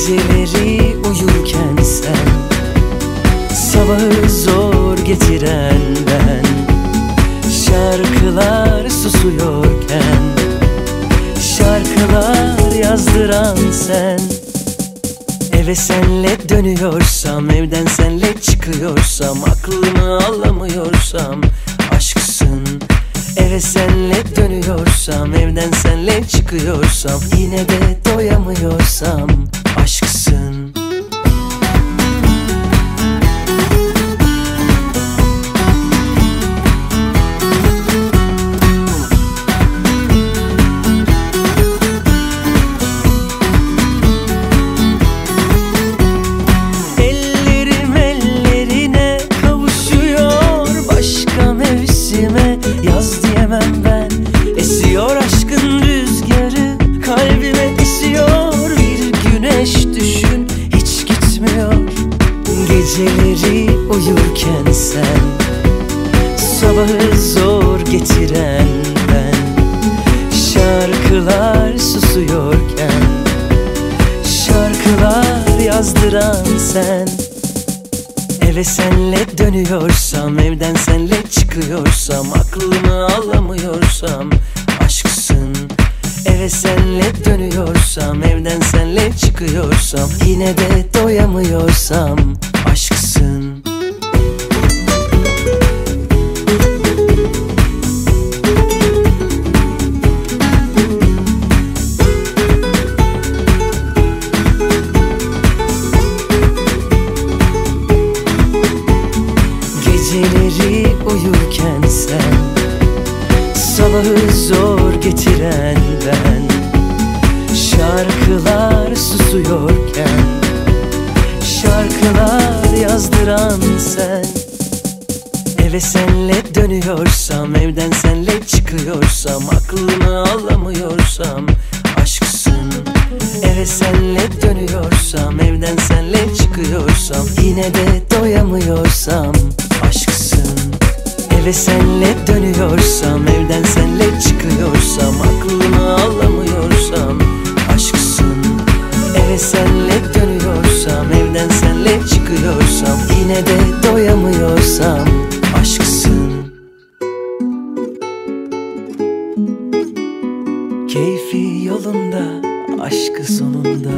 Geceleri uyurken sen Sabahı zor getiren ben. Şarkılar susuyorken Şarkılar yazdıran sen. Eve senle dönüyorsam Evden senle çıkıyorsam Aklımı alamıyorsam Aşksın. Eve senle dönüyorsam Evden senle çıkıyorsam Yine de doyamıyorsam Aşksın Ellerim ellerine kavuşuyor Başka mevsime yaz Geceleri uyurken sen Sabahı zor getiren ben. Şarkılar susuyorken Şarkılar yazdıran sen. Eve senle dönüyorsam Evden senle çıkıyorsam Aklımı alamıyorsam Aşksın. Eve senle dönüyorsam Evden senle çıkıyorsam Yine de doyamıyorsam Geceleri uyurken sen Sabahı zor getiren ben. Şarkılar susuyorken Şarkılar yazdıran sen. Eve senle dönüyorsam Evden senle çıkıyorsam Aklımı alamıyorsam Aşksın. Eve senle dönüyorsam Evden senle çıkıyorsam Yine de doyamıyorsam Eve senle dönüyorsam Evden senle çıkıyorsam Aklımı alamıyorsam Aşksın. Eve senle dönüyorsam Evden senle çıkıyorsam Yine de doyamıyorsam Aşksın. Keyfi yolunda Aşkı sonunda